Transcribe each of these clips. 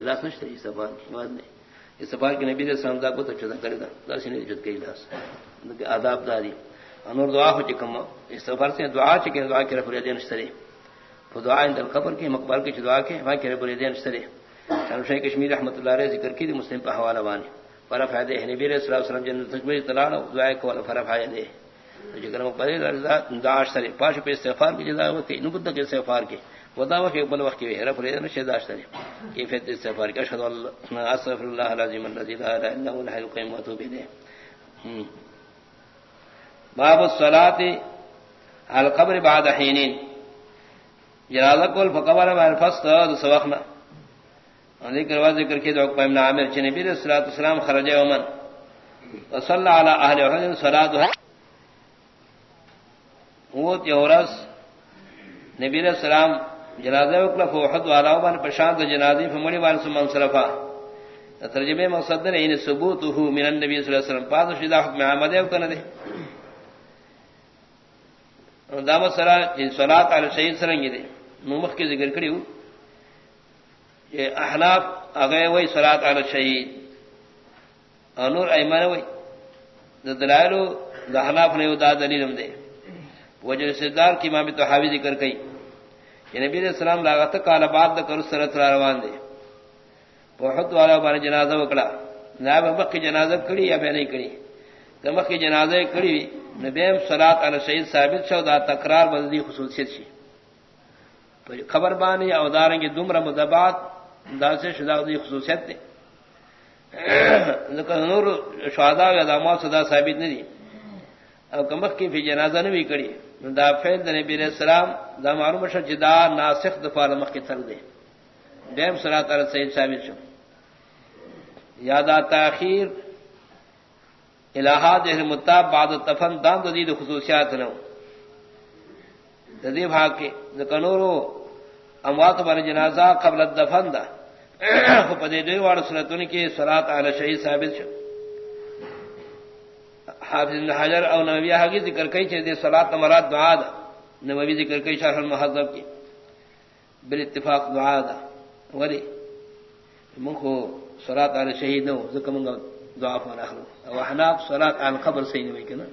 لاس نشتے اس سفار کی بات نہیں اس سفار کے نبی السلام دا کو تو چدا کرے گا لاس نے جت گئی لاس آداب داری انور دعا ہو چکم اس سفر سے دعا چکے دعا کے رب دین سرے تو دعا اندر قبر کے مقبر کے دعا کے وہاں کے رب دین سرے شان شیخ کشمیر رحمۃ اللہ علیہ ذکر کی مسلم پہ حوالہ وانی پر فائدے نبی علیہ الصلوۃ والسلام جن تکبیر طلع دعا کو فرف فائدے جگر مقبر دعا سرے پاش پہ استغفار کی جزا ہوتی نبت کے استغفار کے ودا وقت بل وقت کی رب نے شہداش کرے کیفیت استغفار کہ اشهد ان استغفر الله العظیم الذي لا اله الا هو الحي القيوم واتوب اليه باب الصلاه على القبر بعد حين جنازہ کو فقبر میں الفصل سوخنا ذکر وا ذکر کی دعا ابن عامر چ نبی علیہ الصلوۃ والسلام خرج یوما۔ وصلى على اهل احد صلاه وہ تیورس نبی علیہ السلام جنازہ وکلا فوحد والا وبان پرشانت جنازی فمڑی وان سم منصرفا ترجمے مقصد نے ان یعنی ثبوته من النبي صلی اللہ علیہ وسلم. پاس شدا حکم احمد او کنے دے دام سرا جن صلات علی شہید سرنگ دے نومخ کی ذکر کریو یہ احناف اگے وہی صلات علی شہید انور ایمان وہی دلائلو دہناف نے دا دلیل دے وجہ سردار کی امام تو حاوی ذکر کئی۔ یہ نبی علیہ السلام لاغت کال بعد کر سرت روان دے۔ بہت والا بار جنازہ وکڑا۔ نائب مکھ کی جنازہ کڑی یا بے نہیں کڑی۔ تمک کی جنازہ کڑی نبیم صلات علی شہید ثابت شو، دا تکرار بدلی خصوصیت شی۔ خبر بانی او دارنگی دمر مدبات دا سے شدا دی خصوصیت دے۔ لیکن نور شہداء یا دامات صدا ثابت نہیں دی او کمخ کی فی جنازہ نوی کڑی دا فیل دا نبی علیہ السلام، دا معلوم شد جدا ناسخ دفار مخ کی تر دے دیم صلاة علیہ سید ثابت شد یادا تاخیر الہا دہر متاب بعد تفن دان دید خصوصیات نو ددی بھاگ کے کنورو اموات بن جنازہ قبل الدفن دا پدے دوی وار سنتون کی صلاة علی شہید ثابت شد حافظ ابن حجر او نبی حقی ذکر کئی چھے دے صلاة مراد دعا دا نبی ذکر کئی شرح المحضب کی بالاتفاق دعا دا ولی منکو صلاة علی شہید نو ذکر منگا دعا فانا اخلو. او حناف صلاة علی قبر سی نوی کنا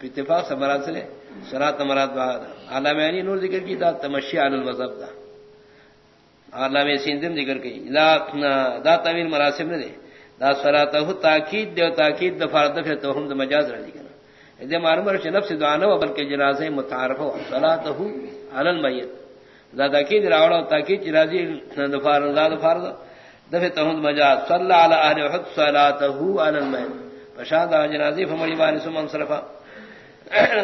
پی اتفاق سے مراد سلے صلاة مراد دعا دا علامہ یعنی نور ذکر کی دا تمشی علی الوزب دا علامہ سیندم ذکر کی دا دا طویل مراسم نے دا صلاته تاکید دے تاکید د فرض دفع تو ہم مجاز رہی کنا دے معلوم ہے نفس دعا نہ بلکہ جنازہ متعارف ہو صلاته علی المیت. دا تاکید راوڑا تاکید راضی د فرض دا فرض دفع تو ہم مجاز. صلی علی اهل احد صلاته علی المیت. فشاد جنازی فمڑی وان سم انصرفا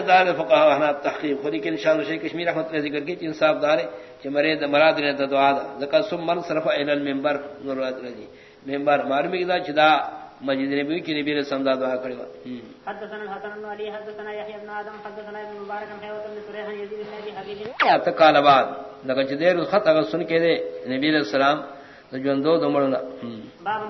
دار فقہ احنا تحقیق. خودی کہ انشاءاللہ شیخ کشمیر رحمت اللہ ذکر کی انصاف دار ہے کہ مرید مراد نے دعا دا ذکر ثم من صرف الى المنبر، نور رضی ممبر مارمی کی دا چدا مسجد نبی کی نبی نے سمدا دعا کرے حدثنا الحسن بن علي حدثنا يحيى بن ادم حدثنا ابن عن حيوة بن سريح يزيد بن ابي حبيب یا تکال بعد لگا چدیر خط اگر سن کے دے نبی علیہ السلام جو دو دمڑنا باب